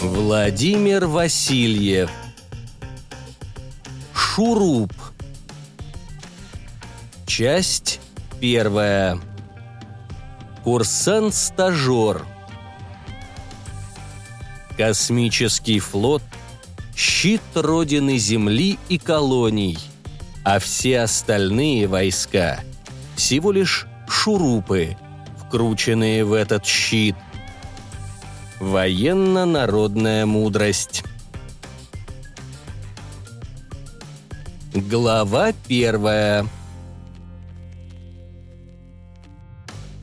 Владимир Васильев. Шуруп. Часть первая. Курсант-стажер Космический флот – щит Родины Земли и колоний, а все остальные войска – всего лишь шурупы, вкрученные в этот щит. Военно-народная мудрость. Глава первая.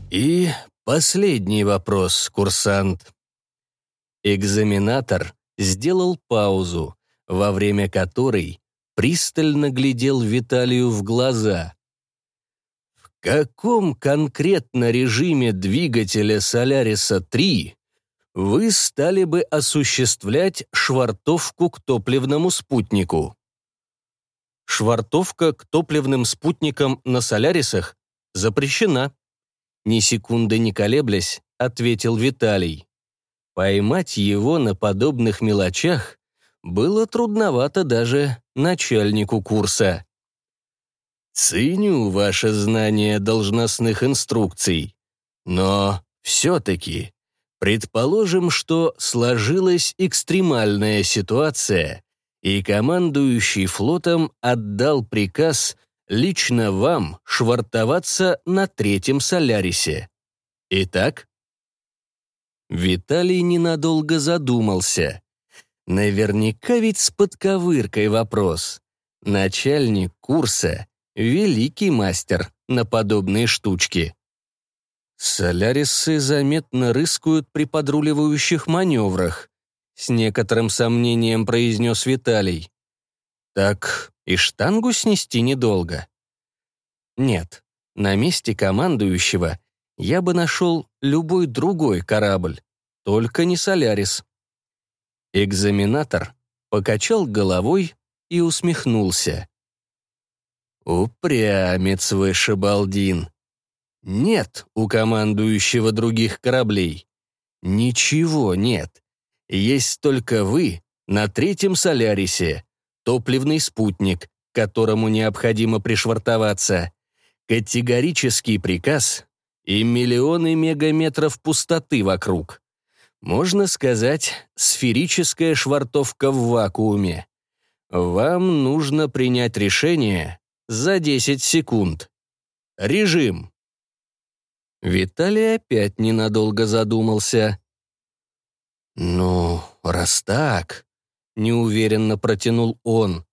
И последний вопрос, курсант. Экзаменатор сделал паузу, во время которой пристально глядел Виталию в глаза. Каком конкретно режиме двигателя Соляриса-3 вы стали бы осуществлять швартовку к топливному спутнику? Швартовка к топливным спутникам на Солярисах запрещена. Ни секунды не колеблясь, ответил Виталий. Поймать его на подобных мелочах было трудновато даже начальнику курса. «Ценю ваше знание должностных инструкций, но все-таки предположим, что сложилась экстремальная ситуация, и командующий флотом отдал приказ лично вам швартоваться на третьем Солярисе. Итак?» Виталий ненадолго задумался. Наверняка ведь с подковыркой вопрос. Начальник курса — великий мастер на подобные штучки. Солярисы заметно рыскают при подруливающих маневрах, с некоторым сомнением произнес Виталий. Так и штангу снести недолго. Нет, на месте командующего я бы нашел любой другой корабль, только не «Солярис». Экзаменатор покачал головой и усмехнулся. «Упрямец вы, Шабалдин. Нет у командующего других кораблей. Ничего нет. Есть только вы на третьем Солярисе, топливный спутник, которому необходимо пришвартоваться. Категорический приказ и миллионы мегаметров пустоты вокруг. Можно сказать, сферическая швартовка в вакууме. Вам нужно принять решение за 10 секунд. Режим. Виталий опять ненадолго задумался. «Ну, раз так», — неуверенно протянул он,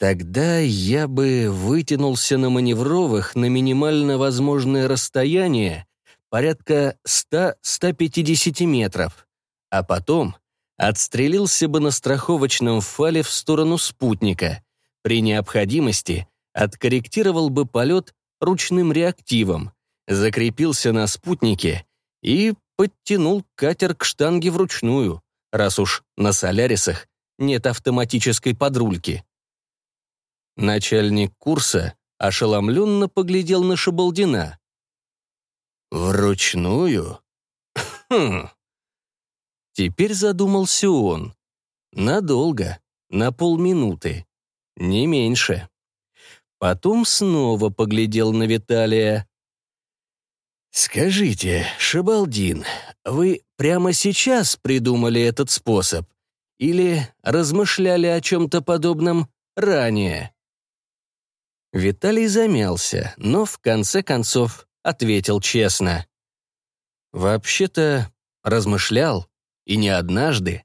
Тогда я бы вытянулся на маневровых на минимально возможное расстояние порядка 100-150 метров, а потом отстрелился бы на страховочном фале в сторону спутника. При необходимости откорректировал бы полет ручным реактивом, закрепился на спутнике и подтянул катер к штанге вручную, раз уж на Солярисах нет автоматической подрульки. Начальник курса ошеломленно поглядел на Шабалдина. «Вручную? Хм!» Теперь задумался он. Надолго, на полминуты, не меньше. Потом снова поглядел на Виталия. «Скажите, Шабалдин, вы прямо сейчас придумали этот способ? Или размышляли о чем-то подобном ранее?» Виталий замялся, но в конце концов ответил честно. «Вообще-то размышлял, и не однажды.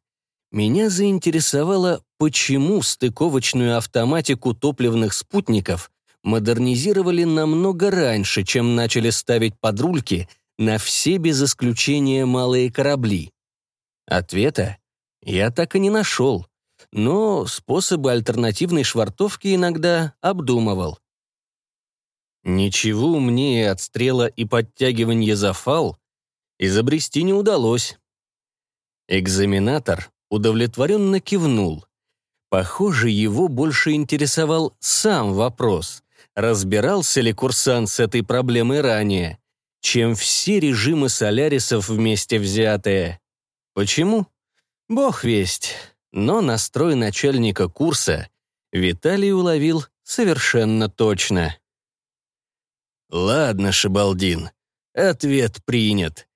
Меня заинтересовало, почему стыковочную автоматику топливных спутников модернизировали намного раньше, чем начали ставить подрульки на все без исключения малые корабли. Ответа я так и не нашел, но способы альтернативной швартовки иногда обдумывал. Ничего умнее отстрела и подтягивания за фал изобрести не удалось. Экзаменатор удовлетворенно кивнул. Похоже, его больше интересовал сам вопрос, разбирался ли курсант с этой проблемой ранее, чем все режимы солярисов вместе взятые. Почему? Бог весть. Но настрой начальника курса Виталий уловил совершенно точно. «Ладно, Шабалдин, ответ принят.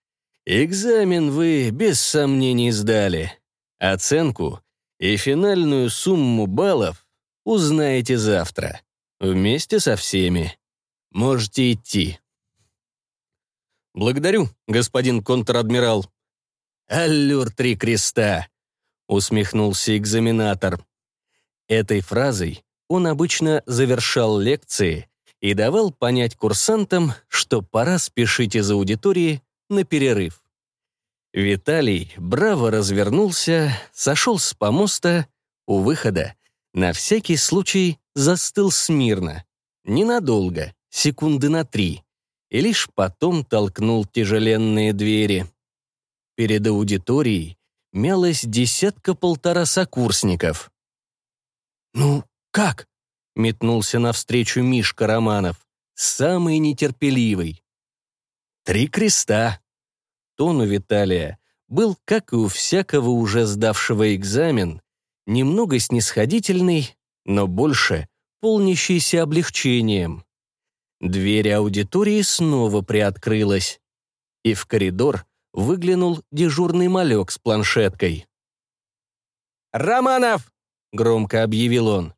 Экзамен вы без сомнений сдали. Оценку и финальную сумму баллов узнаете завтра. Вместе со всеми. Можете идти. «Благодарю, господин контр-адмирал». «Аллюр три креста», — усмехнулся экзаменатор. Этой фразой он обычно завершал лекции и давал понять курсантам, что пора спешить из аудитории на перерыв. Виталий браво развернулся, сошел с помоста, у выхода, на всякий случай застыл смирно. Ненадолго, секунды на три, и лишь потом толкнул тяжеленные двери. Перед аудиторией мялось десятка-полтора сокурсников. «Ну, как?» — метнулся навстречу Мишка Романов, самый нетерпеливый. «Три креста», тон у Виталия был, как и у всякого уже сдавшего экзамен, немного снисходительный, но больше полнящийся облегчением. Дверь аудитории снова приоткрылась, и в коридор выглянул дежурный малек с планшеткой. «Романов!» — громко объявил он.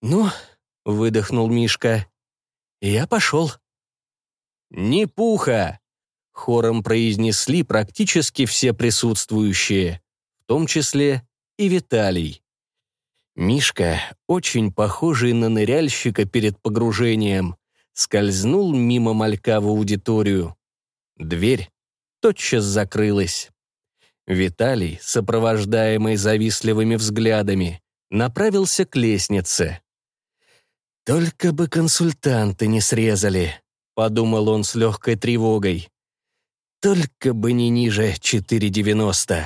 «Ну», — выдохнул Мишка, — «я пошел». «Не пуха!» Хором произнесли практически все присутствующие, в том числе и Виталий. Мишка, очень похожий на ныряльщика перед погружением, скользнул мимо малька в аудиторию. Дверь тотчас закрылась. Виталий, сопровождаемый завистливыми взглядами, направился к лестнице. «Только бы консультанты не срезали», — подумал он с легкой тревогой. Только бы не ниже 4,90.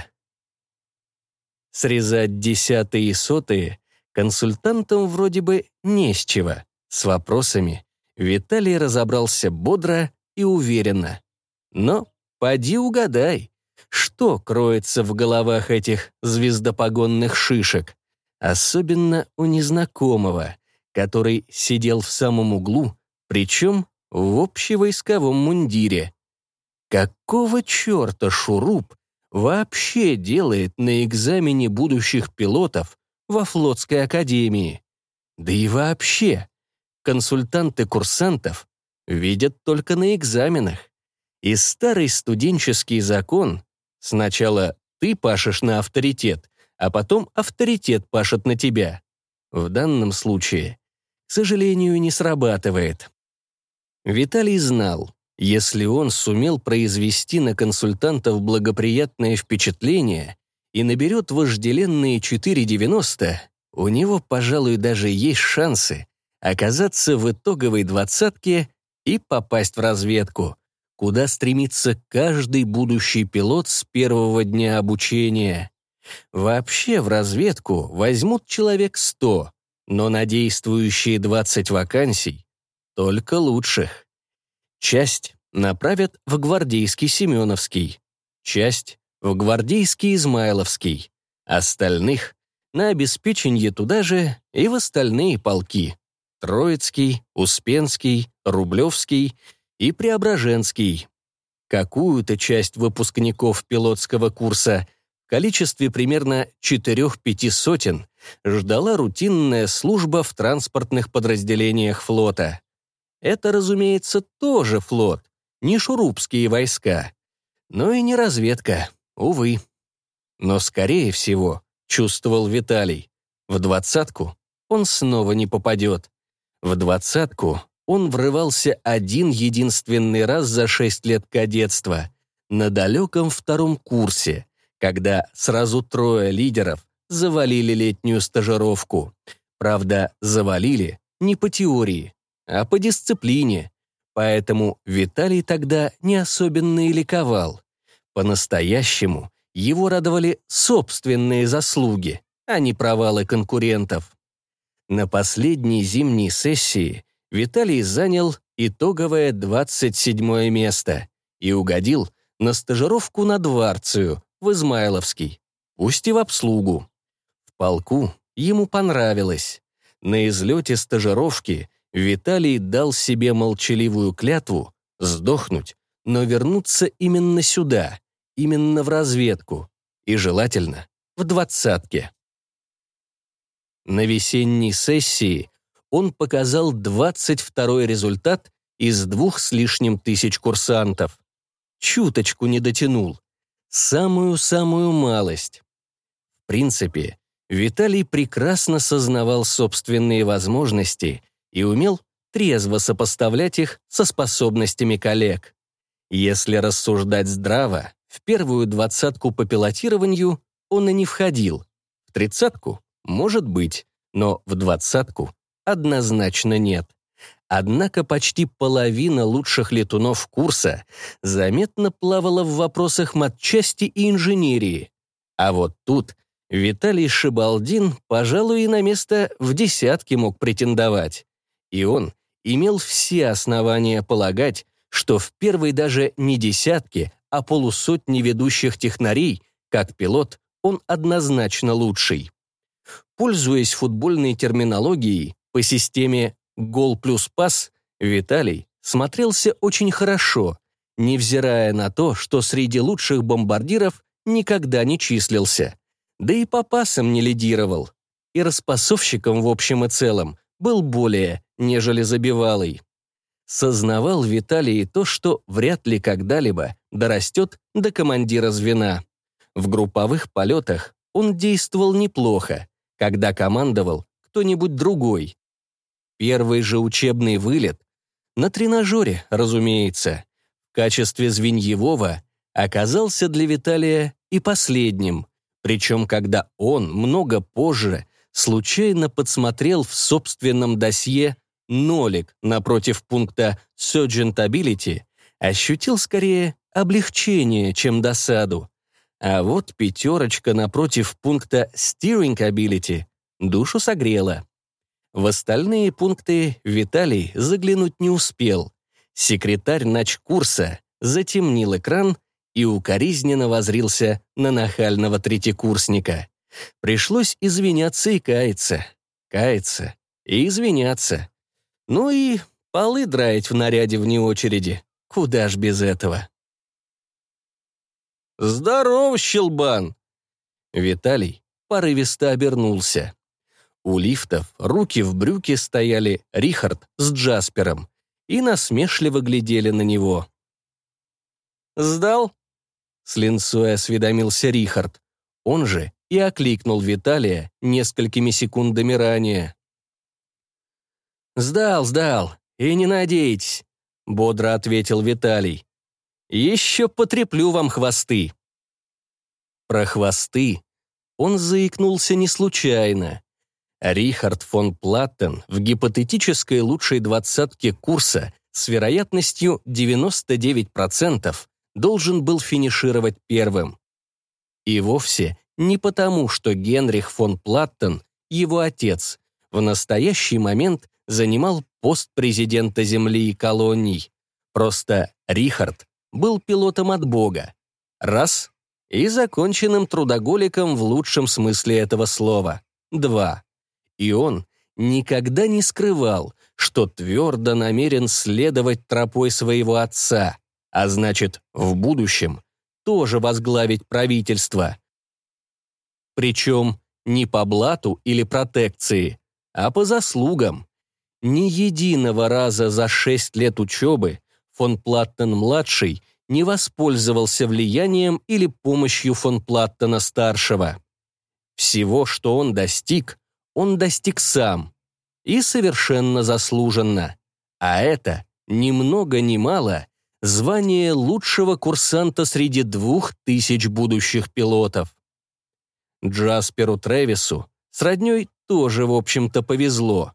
Срезать десятые и сотые консультантам вроде бы не с чего. С вопросами Виталий разобрался бодро и уверенно. Но поди угадай, что кроется в головах этих звездопогонных шишек, особенно у незнакомого, который сидел в самом углу, причем в общевойсковом мундире. Какого черта Шуруп вообще делает на экзамене будущих пилотов во флотской академии? Да и вообще, консультанты курсантов видят только на экзаменах. И старый студенческий закон сначала ты пашешь на авторитет, а потом авторитет пашет на тебя. В данном случае, к сожалению, не срабатывает. Виталий знал, если он сумел произвести на консультантов благоприятное впечатление и наберет вожделенные 4,90, у него, пожалуй, даже есть шансы оказаться в итоговой двадцатке и попасть в разведку, куда стремится каждый будущий пилот с первого дня обучения. Вообще в разведку возьмут человек 100, но на действующие 20 вакансий только лучших. Часть направят в гвардейский Семеновский, часть — в гвардейский Измайловский, остальных — на обеспечение туда же и в остальные полки — Троицкий, Успенский, Рублевский и Преображенский. Какую-то часть выпускников пилотского курса в количестве примерно 4-5 сотен ждала рутинная служба в транспортных подразделениях флота. Это, разумеется, тоже флот, не шурупские войска, но и не разведка, увы. Но, скорее всего, чувствовал Виталий, в двадцатку он снова не попадет. В двадцатку он врывался один единственный раз за шесть лет кадетства, на далеком втором курсе, когда сразу трое лидеров завалили летнюю стажировку. Правда, завалили не по теории, а по дисциплине. Поэтому Виталий тогда не особенно и ликовал. По-настоящему его радовали собственные заслуги, а не провалы конкурентов. На последней зимней сессии Виталий занял итоговое 27 место и угодил на стажировку на Дворцию в Измайловский, пусть и в обслугу. В полку ему понравилось. На излете стажировки Виталий дал себе молчаливую клятву сдохнуть, но вернуться именно сюда, именно в разведку, и желательно в двадцатке. На весенней сессии он показал 22 результат из двух с лишним тысяч курсантов. Чуточку не дотянул. Самую-самую малость. В принципе, Виталий прекрасно сознавал собственные возможности и умел трезво сопоставлять их со способностями коллег. Если рассуждать здраво, в первую двадцатку по пилотированию он и не входил. В тридцатку — может быть, но в двадцатку однозначно нет. Однако почти половина лучших летунов курса заметно плавала в вопросах матчасти и инженерии. А вот тут Виталий Шибалдин, пожалуй, и на место в десятке мог претендовать. И он имел все основания полагать, что в первой даже не десятке, а полусотни ведущих технарей, как пилот, он однозначно лучший. Пользуясь футбольной терминологией по системе «гол плюс пас», Виталий смотрелся очень хорошо, невзирая на то, что среди лучших бомбардиров никогда не числился. Да и по пасам не лидировал. И распасовщиком в общем и целом был более, нежели забивалый. Сознавал Виталий то, что вряд ли когда-либо дорастет до командира звена. В групповых полетах он действовал неплохо, когда командовал кто-нибудь другой. Первый же учебный вылет на тренажере, разумеется, в качестве звеньевого оказался для Виталия и последним, причем когда он много позже случайно подсмотрел в собственном досье нолик напротив пункта Surgeon Ability, ощутил скорее облегчение, чем досаду. А вот пятерочка напротив пункта Steering Ability душу согрела. В остальные пункты Виталий заглянуть не успел. Секретарь начкурса затемнил экран и укоризненно возрился на нахального третьекурсника. Пришлось извиняться и каяться. Каяться и извиняться. Ну и полы драить в наряде вне очереди. Куда ж без этого? «Здоров, щелбан!» Виталий порывисто обернулся. У лифтов руки в брюки стояли Рихард с Джаспером и насмешливо глядели на него. «Сдал?» — с линцой осведомился Рихард. Он же и окликнул Виталия несколькими секундами ранее. «Сдал, сдал, и не надейтесь», — бодро ответил Виталий. «Еще потреплю вам хвосты». Про хвосты он заикнулся не случайно. Рихард фон Платтен в гипотетической лучшей двадцатке курса с вероятностью 99% должен был финишировать первым. И вовсе не потому, что Генрих фон Платтен, его отец, в настоящий момент занимал пост президента Земли и колоний. Просто Рихард был пилотом от Бога. Раз. И законченным трудоголиком в лучшем смысле этого слова. Два. И он никогда не скрывал, что твердо намерен следовать тропой своего отца, а значит, в будущем тоже возглавить правительство. Причем не по блату или протекции, а по заслугам. Ни единого раза за шесть лет учебы фон Платтен-младший не воспользовался влиянием или помощью фон Платтена-старшего. Всего, что он достиг, он достиг сам. И совершенно заслуженно. А это, ни много ни мало, звание лучшего курсанта среди двух тысяч будущих пилотов. Джасперу Тревису с роднёй тоже, в общем-то, повезло.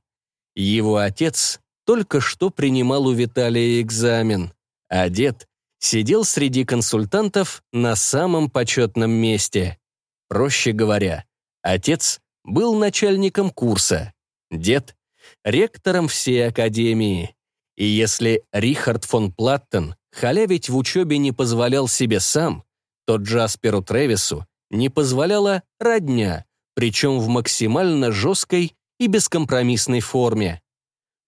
Его отец только что принимал у Виталия экзамен, а дед сидел среди консультантов на самом почетном месте. Проще говоря, отец был начальником курса, дед — ректором всей академии. И если Рихард фон Платтен халявить в учебе не позволял себе сам, то Джасперу Тревису не позволяла родня, причем в максимально жесткой и бескомпромиссной форме.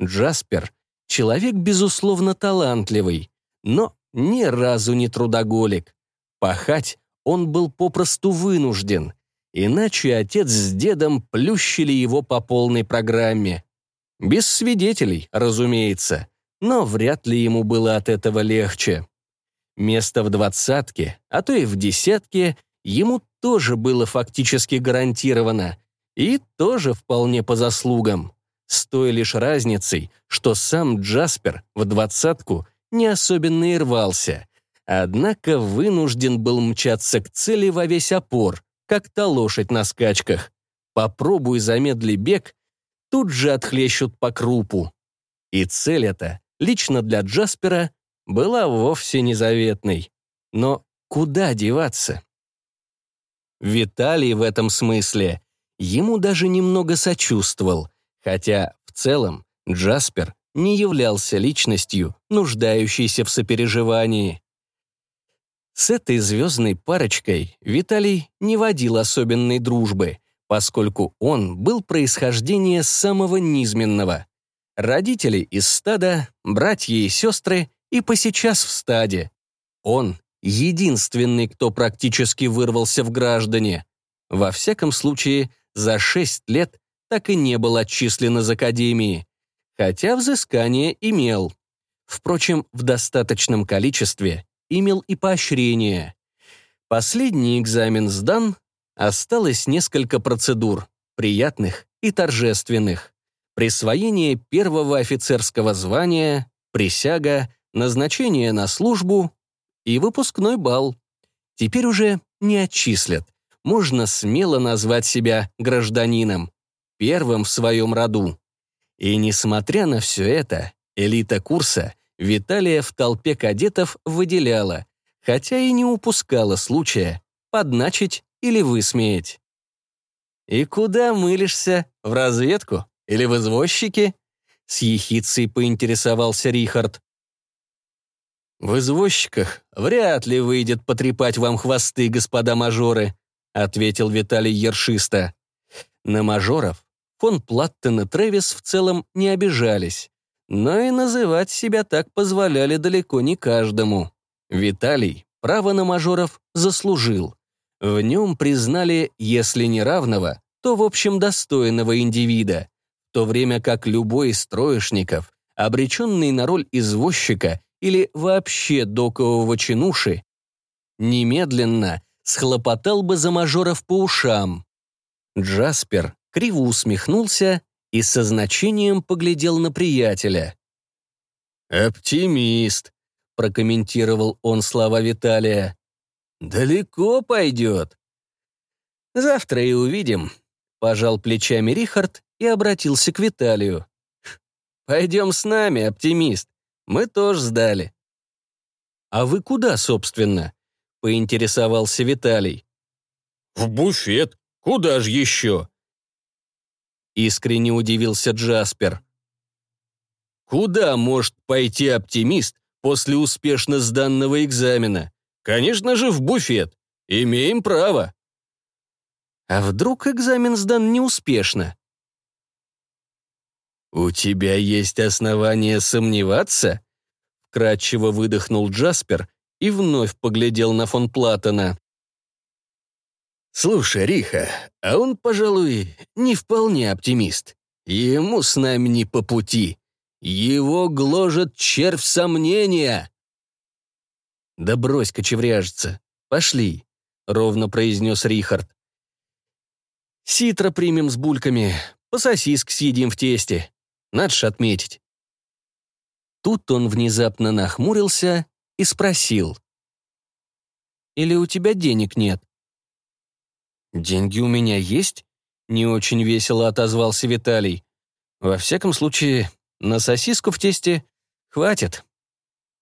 Джаспер — человек, безусловно, талантливый, но ни разу не трудоголик. Пахать он был попросту вынужден, иначе отец с дедом плющили его по полной программе. Без свидетелей, разумеется, но вряд ли ему было от этого легче. Место в двадцатке, а то и в десятке, ему тоже было фактически гарантировано, и тоже вполне по заслугам. С той лишь разницей, что сам Джаспер в двадцатку не особенно и рвался, однако вынужден был мчаться к цели во весь опор, как та лошадь на скачках. Попробуй замедли бег, тут же отхлещут по крупу. И цель эта, лично для Джаспера, была вовсе не заветной. Но куда деваться? Виталий в этом смысле ему даже немного сочувствовал, хотя в целом Джаспер не являлся личностью, нуждающейся в сопереживании. С этой звездной парочкой Виталий не водил особенной дружбы, поскольку он был происхождения самого низменного. Родители из стада, братья и сестры и посейчас в стаде. Он единственный, кто практически вырвался в граждане. Во всяком случае, за шесть лет так и не был отчислен из академии, хотя взыскание имел. Впрочем, в достаточном количестве имел и поощрение. Последний экзамен сдан, осталось несколько процедур, приятных и торжественных. Присвоение первого офицерского звания, присяга, назначение на службу и выпускной бал. Теперь уже не отчислят. Можно смело назвать себя гражданином, первым в своем роду. И несмотря на все это, элита курса Виталия в толпе кадетов выделяла, хотя и не упускала случая подначить или высмеять. «И куда мылишься? В разведку? Или в извозчики?» С ехицей поинтересовался Рихард. «В извозчиках вряд ли выйдет потрепать вам хвосты, господа мажоры», ответил Виталий Ершиста. На мажоров фон Платтен и Трэвис в целом не обижались, но и называть себя так позволяли далеко не каждому. Виталий право на мажоров заслужил. В нем признали, если не равного, то в общем достойного индивида, в то время как любой из троечников, обреченный на роль извозчика или вообще докового чинуши, немедленно схлопотал бы за мажоров по ушам. Джаспер криво усмехнулся и со значением поглядел на приятеля. «Оптимист», — прокомментировал он слова Виталия. «Далеко пойдет». «Завтра и увидим», — пожал плечами Рихард и обратился к Виталию. «Пойдем с нами, оптимист. Мы тоже сдали». «А вы куда, собственно?» — поинтересовался Виталий. «В буфет. Куда же еще?» Искренне удивился Джаспер. «Куда может пойти оптимист после успешно сданного экзамена? Конечно же, в буфет. Имеем право». «А вдруг экзамен сдан неуспешно?» «У тебя есть основания сомневаться?» Кратчево выдохнул Джаспер и вновь поглядел на фон Платона. «Слушай, Риха, а он, пожалуй, не вполне оптимист. Ему с нами не по пути. Его гложет червь сомнения». «Да брось кочевряжиться. Пошли», — ровно произнес Рихард. «Ситро примем с бульками, по сосиск съедим в тесте. Надо ж отметить». Тут он внезапно нахмурился и спросил. «Или у тебя денег нет?» «Деньги у меня есть?» — не очень весело отозвался Виталий. «Во всяком случае, на сосиску в тесте хватит».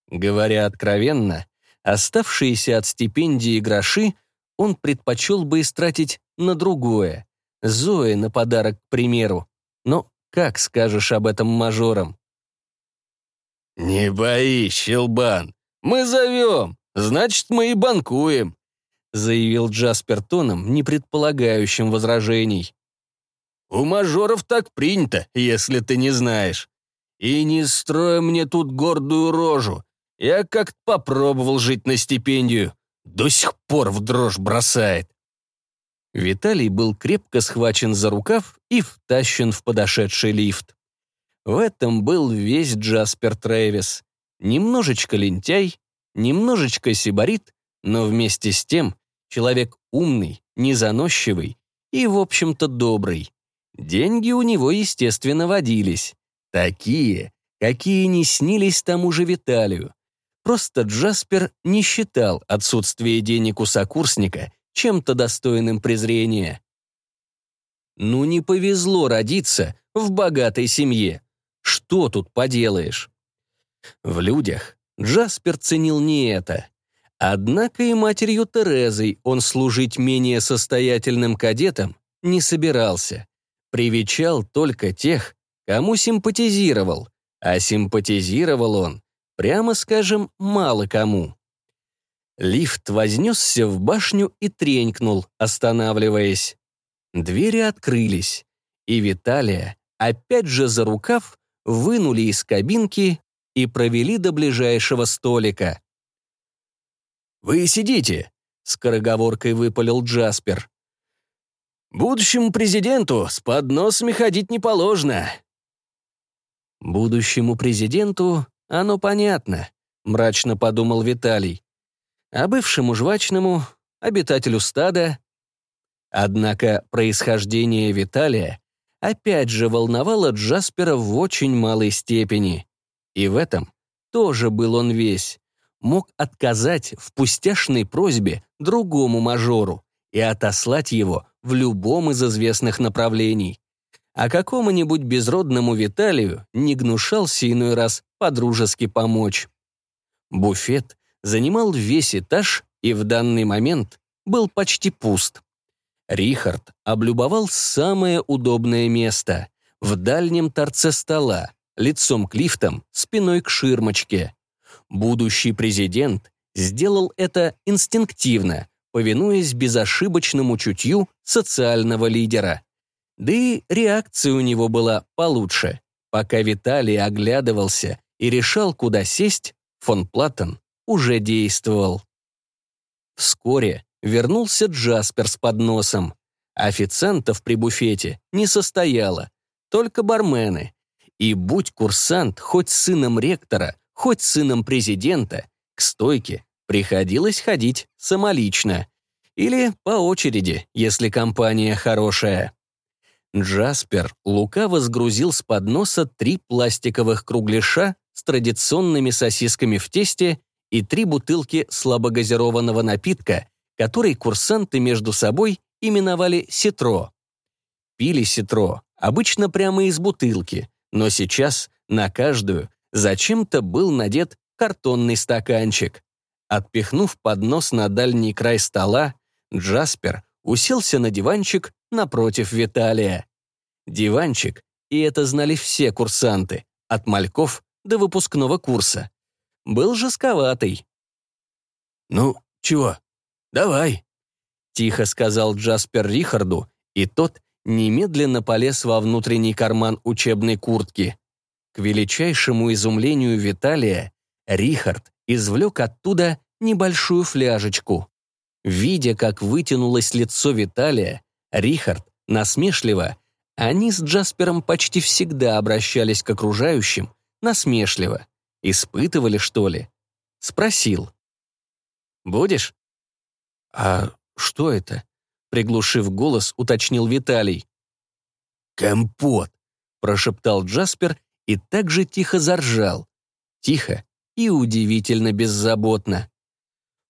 Говоря откровенно, оставшиеся от стипендии гроши он предпочел бы истратить на другое. Зое на подарок, к примеру. Но как скажешь об этом мажорам? «Не боись, щелбан, мы зовем, значит, мы и банкуем», заявил Джаспер тоном, не предполагающим возражений. «У мажоров так принято, если ты не знаешь. И не строй мне тут гордую рожу. Я как-то попробовал жить на стипендию. До сих пор в дрожь бросает». Виталий был крепко схвачен за рукав и втащен в подошедший лифт. В этом был весь Джаспер Трэвис. Немножечко лентяй, немножечко сибарит, но вместе с тем человек умный, незаносчивый и, в общем-то, добрый. Деньги у него, естественно, водились. Такие, какие не снились тому же Виталию. Просто Джаспер не считал отсутствие денег у сокурсника чем-то достойным презрения. Ну не повезло родиться в богатой семье. Что тут поделаешь? В людях Джаспер ценил не это. Однако и матерью Терезой он служить менее состоятельным кадетом не собирался. Привечал только тех, кому симпатизировал, а симпатизировал он, прямо скажем, мало кому. Лифт вознесся в башню и тренькнул, останавливаясь. Двери открылись, и Виталия, опять же за рукав, вынули из кабинки и провели до ближайшего столика. «Вы сидите», — скороговоркой выпалил Джаспер. «Будущему президенту с подносами ходить не положено». «Будущему президенту оно понятно», — мрачно подумал Виталий а бывшему жвачному, обитателю стада. Однако происхождение Виталия опять же волновало Джаспера в очень малой степени. И в этом тоже был он весь. Мог отказать в пустяшной просьбе другому мажору и отослать его в любом из известных направлений. А какому-нибудь безродному Виталию не гнушался иной раз подружески помочь. Буфет занимал весь этаж и в данный момент был почти пуст. Рихард облюбовал самое удобное место — в дальнем торце стола, лицом к лифтам, спиной к ширмочке. Будущий президент сделал это инстинктивно, повинуясь безошибочному чутью социального лидера. Да и реакция у него была получше. Пока Виталий оглядывался и решал, куда сесть, фон Платтен уже действовал. Вскоре вернулся Джаспер с подносом. Официантов при буфете не состояло, только бармены. И будь курсант хоть сыном ректора, хоть сыном президента, к стойке приходилось ходить самолично. Или по очереди, если компания хорошая. Джаспер лукаво сгрузил с подноса три пластиковых кругляша с традиционными сосисками в тесте и три бутылки слабогазированного напитка, который курсанты между собой именовали «ситро». Пили «ситро» обычно прямо из бутылки, но сейчас на каждую зачем-то был надет картонный стаканчик. Отпихнув поднос на дальний край стола, Джаспер уселся на диванчик напротив Виталия. Диванчик, и это знали все курсанты, от мальков до выпускного курса был жестковатый. «Ну, чего? Давай», — тихо сказал Джаспер Рихарду, и тот немедленно полез во внутренний карман учебной куртки. К величайшему изумлению Виталия, Рихард извлек оттуда небольшую фляжечку. Видя, как вытянулось лицо Виталия, Рихард насмешливо, они с Джаспером почти всегда обращались к окружающим насмешливо. Испытывали, что ли? Спросил. «Будешь?» «А что это?» Приглушив голос, уточнил Виталий. «Компот!» — прошептал Джаспер и так же тихо заржал. Тихо и удивительно беззаботно.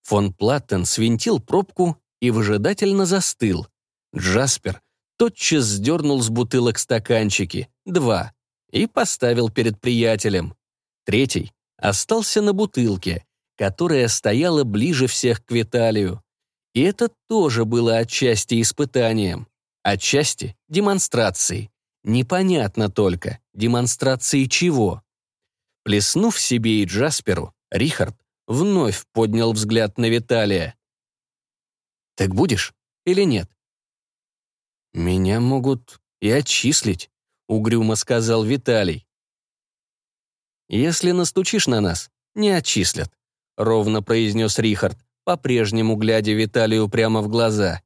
Фон Платтен свинтил пробку и выжидательно застыл. Джаспер тотчас сдернул с бутылок стаканчики, два, и поставил перед приятелем. Третий остался на бутылке, которая стояла ближе всех к Виталию. И это тоже было отчасти испытанием, отчасти демонстрацией. Непонятно только, демонстрации чего. Плеснув себе и Джасперу, Рихард вновь поднял взгляд на Виталия. «Так будешь или нет?» «Меня могут и отчислить», — угрюмо сказал Виталий. «Если настучишь на нас, не отчислят», — ровно произнес Рихард, по-прежнему глядя Виталию прямо в глаза.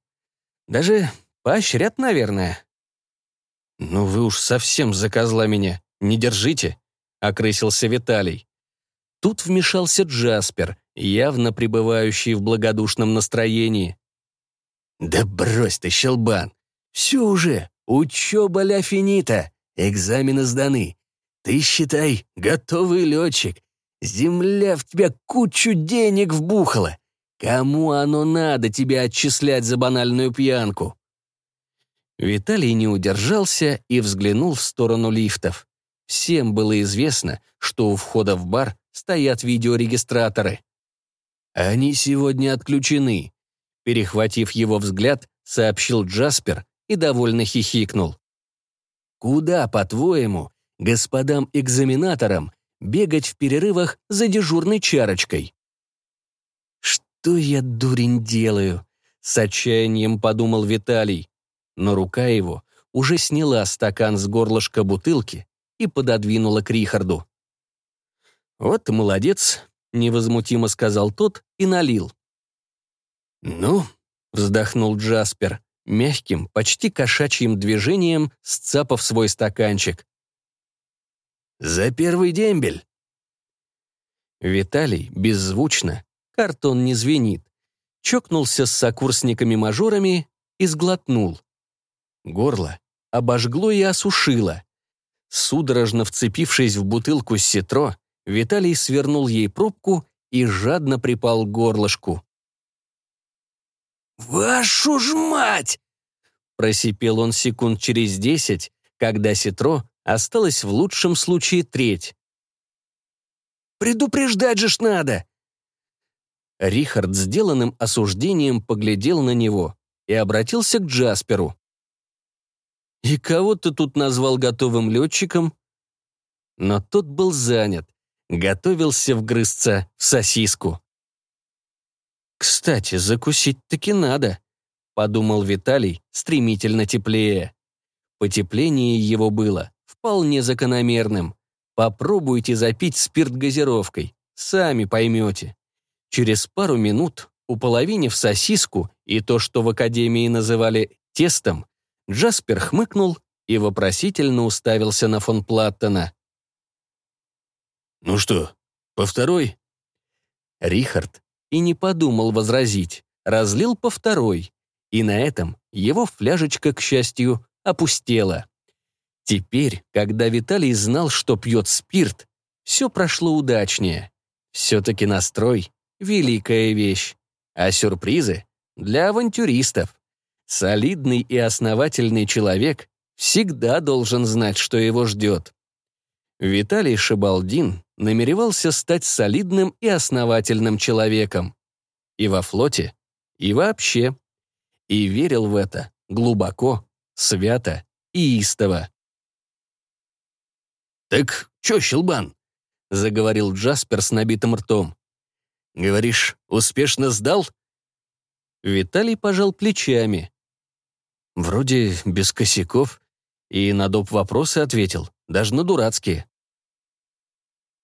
«Даже поощрят, наверное». «Ну вы уж совсем за козла меня, не держите», — окрысился Виталий. Тут вмешался Джаспер, явно пребывающий в благодушном настроении. «Да брось ты, щелбан! Все уже, учеба ля финита, экзамены сданы. Ты, считай, готовый летчик. Земля в тебя кучу денег вбухала. Кому оно надо тебя отчислять за банальную пьянку?» Виталий не удержался и взглянул в сторону лифтов. Всем было известно, что у входа в бар стоят видеорегистраторы. «Они сегодня отключены», — перехватив его взгляд, сообщил Джаспер и довольно хихикнул. «Куда, по-твоему, господам экзаменаторам бегать в перерывах за дежурной чарочкой?» «Что я, дурень, делаю?» — с отчаянием подумал Виталий. Но рука его уже сняла стакан с горлышка бутылки и пододвинула к Рихарду. «Вот молодец», — невозмутимо сказал тот и налил. «Ну», — вздохнул Джаспер, мягким, почти кошачьим движением сцапав свой стаканчик. «За первый дембель!» Виталий беззвучно, картон не звенит, чокнулся с сокурсниками-мажорами и сглотнул. Горло обожгло и осушило. Судорожно вцепившись в бутылку с ситро, Виталий свернул ей пробку и жадно припал к горлышку. «Вашу ж мать!» Просипел он секунд через десять, когда ситро осталось в лучшем случае треть. «Предупреждать же ж надо!» Рихард сделанным осуждением поглядел на него и обратился к Джасперу. «И кого ты тут назвал готовым летчиком?» Но тот был занят, готовился вгрызться в сосиску. «Кстати, закусить таки надо», — подумал Виталий, стремительно теплее. Потепление его было вполне закономерным. Попробуйте запить спирт газировкой, сами поймете. Через пару минут, уполовинив сосиску и то, что в академии называли тестом, Джаспер хмыкнул и вопросительно уставился на фон Платтона. «Ну что, по второй?» Рихард и не подумал возразить, разлил по второй, и на этом его фляжечка, к счастью, опустела. Теперь, когда Виталий знал, что пьет спирт, все прошло удачнее. Все-таки настрой — великая вещь, а сюрпризы — для авантюристов. Солидный и основательный человек всегда должен знать, что его ждет. Виталий Шабалдин намеревался стать солидным и основательным человеком. И во флоте, и вообще. И верил в это глубоко, свято и истово. «Так чё, щелбан?» — заговорил Джаспер с набитым ртом. «Говоришь, успешно сдал?» Виталий пожал плечами. Вроде без косяков. И на доп. вопросы ответил, даже на дурацкие.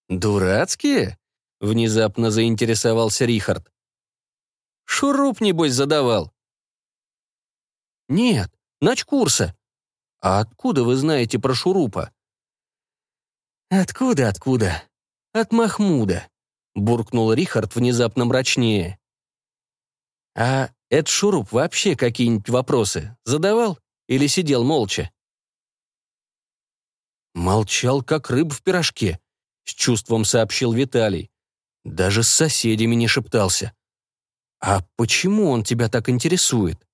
«Дурацкие?» — внезапно заинтересовался Рихард. «Шуруп, небось, задавал?» «Нет, начкурса. А откуда вы знаете про Шурупа?» «Откуда, откуда? От Махмуда», — буркнул Рихард внезапно мрачнее. «А Эд Шуруп вообще какие-нибудь вопросы задавал или сидел молча?» Молчал, как рыба в пирожке, — с чувством сообщил Виталий. Даже с соседями не шептался. «А почему он тебя так интересует?»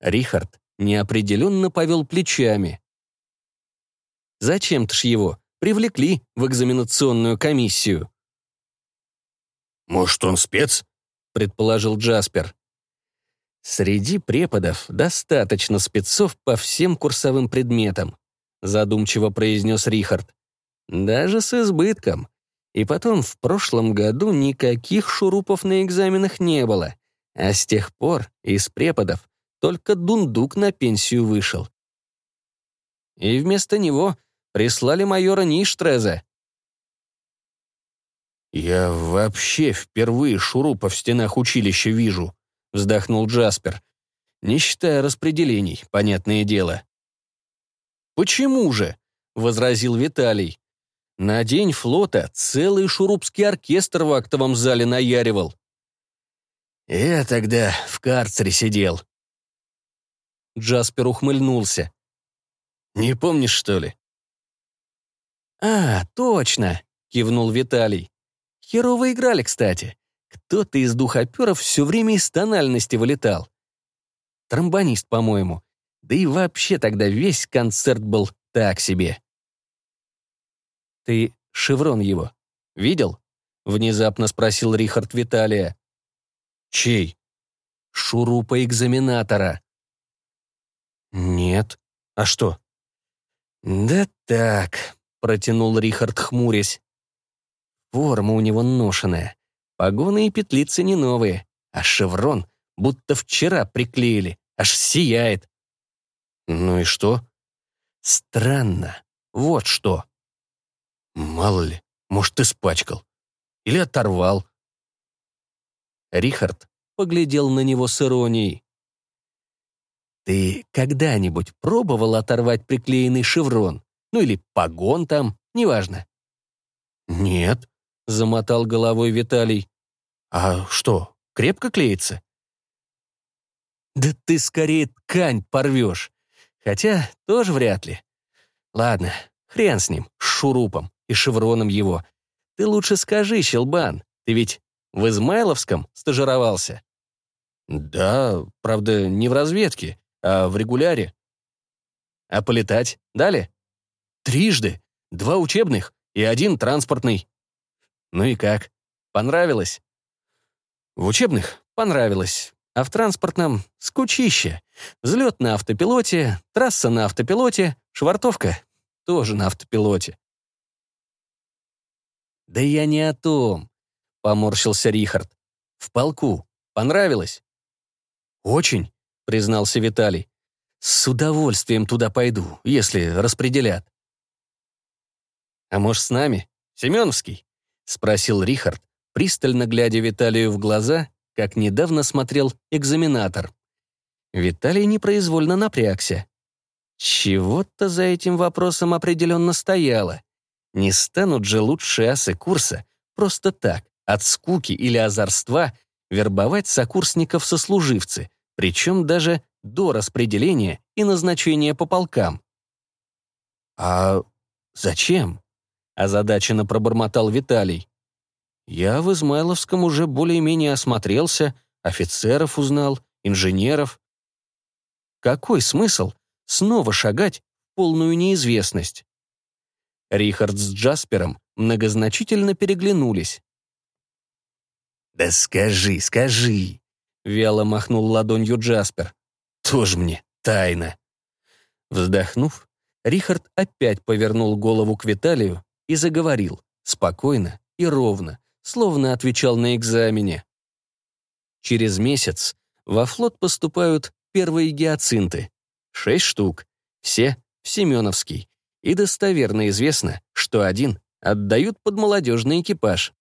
Рихард неопределенно повел плечами. «Зачем-то ж его привлекли в экзаменационную комиссию?» «Может, он спец?» — предположил Джаспер. «Среди преподов достаточно спецов по всем курсовым предметам», задумчиво произнес Рихард. Даже с избытком. И потом, в прошлом году никаких шурупов на экзаменах не было. А с тех пор из преподов только Дундук на пенсию вышел. И вместо него прислали майора Ништреза. «Я вообще впервые шурупа в стенах училища вижу», — вздохнул Джаспер. «Не считая распределений, понятное дело». «Почему же?» — возразил Виталий. «На день флота целый шурупский оркестр в актовом зале наяривал». «Я тогда в карцере сидел». Джаспер ухмыльнулся. «Не помнишь, что ли?» «А, точно!» — кивнул Виталий. Херово играли, кстати. Кто-то из духоперов все время из тональности вылетал. Тромбонист, по-моему. Да и вообще тогда весь концерт был так себе. «Ты шеврон его видел?» — внезапно спросил Рихард Виталия. «Чей?» «Шурупа экзаменатора». «Нет. А что?» «Да так», — протянул Рихард, хмурясь. Форма у него ношеная. Погоны и петлицы не новые, а шеврон будто вчера приклеили, аж сияет. Ну и что? Странно. Вот что. Мало ли, может, испачкал. Или оторвал. Рихард поглядел на него с иронией. «Ты когда-нибудь пробовал оторвать приклеенный шеврон? Ну или погон там, неважно?» «Нет», — замотал головой Виталий. «А что, крепко клеится?» «Да ты скорее ткань порвешь. Хотя тоже вряд ли. Ладно, хрен с ним, с шурупом и шевроном его. Ты лучше скажи, Щелбан, ты ведь в Измайловском стажировался?» «Да, правда, не в разведке, а в регуляре». «А полетать дали?» «Трижды. Два учебных и один транспортный». Ну и как? Понравилось? В учебных понравилось, а в транспортном — скучище. Взлет на автопилоте, трасса на автопилоте, швартовка тоже на автопилоте. «Да я не о том», — поморщился Рихард. «В полку. Понравилось?» «Очень», — признался Виталий. «С удовольствием туда пойду, если распределят». «А может, с нами? Семеновский?» — спросил Рихард, пристально глядя Виталию в глаза, как недавно смотрел экзаменатор. Виталий непроизвольно напрягся. Чего-то за этим вопросом определенно стояло. Не станут же лучшие асы курса просто так, от скуки или озорства, вербовать сокурсников-сослуживцы, причем даже до распределения и назначения по полкам. «А зачем?» Озадаченно пробормотал Виталий. Я в Измайловском уже более-менее осмотрелся, офицеров узнал, инженеров. Какой смысл снова шагать в полную неизвестность? Рихард с Джаспером многозначительно переглянулись. «Да скажи, скажи!» — вяло махнул ладонью Джаспер. «Тоже мне тайна!» Вздохнув, Рихард опять повернул голову к Виталию и заговорил, спокойно и ровно, словно отвечал на экзамене. Через месяц во флот поступают первые гиацинты. Шесть штук, все в Семеновский. И достоверно известно, что один отдают под молодежный экипаж.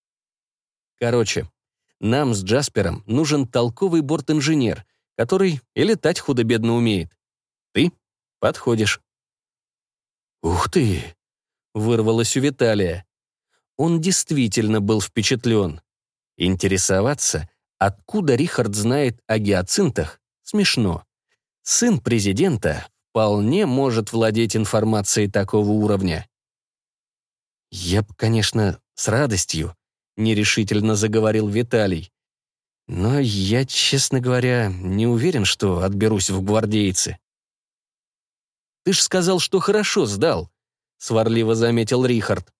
Короче, нам с Джаспером нужен толковый борт-инженер, который и летать худо-бедно умеет. Ты подходишь. «Ух ты!» Вырвалось у Виталия. Он действительно был впечатлен. Интересоваться, откуда Рихард знает о гиацинтах, смешно. Сын президента вполне может владеть информацией такого уровня. «Я б, конечно, с радостью», — нерешительно заговорил Виталий. «Но я, честно говоря, не уверен, что отберусь в гвардейцы». «Ты ж сказал, что хорошо сдал», — сварливо заметил Рихард.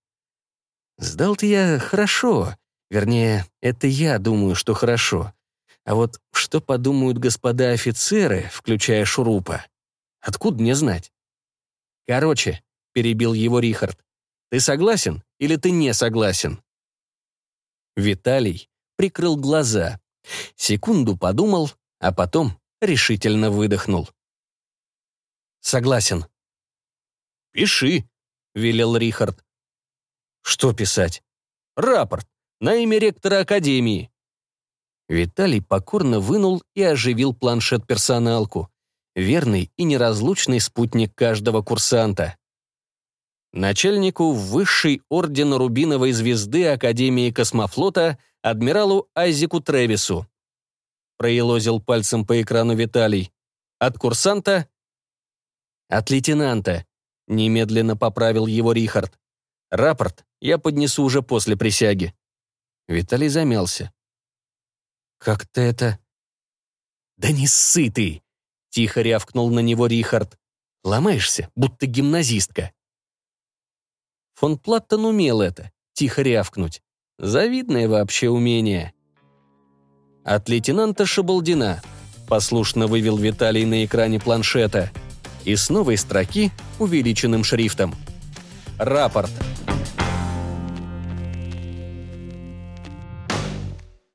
«Сдал-то я хорошо. Вернее, это я думаю, что хорошо. А вот что подумают господа офицеры, включая Шурупа? Откуда мне знать?» «Короче», — перебил его Рихард, Ты согласен или ты не согласен?» Виталий прикрыл глаза. Секунду подумал, а потом решительно выдохнул. «Согласен». «Пиши», — велел Рихард. «Что писать?» «Рапорт. На имя ректора Академии». Виталий покорно вынул и оживил планшет-персоналку. Верный и неразлучный спутник каждого курсанта. Начальнику высшей ордена Рубиновой звезды Академии космофлота адмиралу Айзеку Тревису. Проелозил пальцем по экрану Виталий. От курсанта? От лейтенанта. Немедленно поправил его Рихард. Рапорт я поднесу уже после присяги. Виталий замялся. «Как-то это...» «Да не ссы ты!» — тихо рявкнул на него Рихард. «Ломаешься, будто гимназистка». Фон Платтон умел это, тихо рявкнуть. Завидное вообще умение. От лейтенанта Шабалдина послушно вывел Виталий на экране планшета и с новой строки увеличенным шрифтом. «Рапорт!»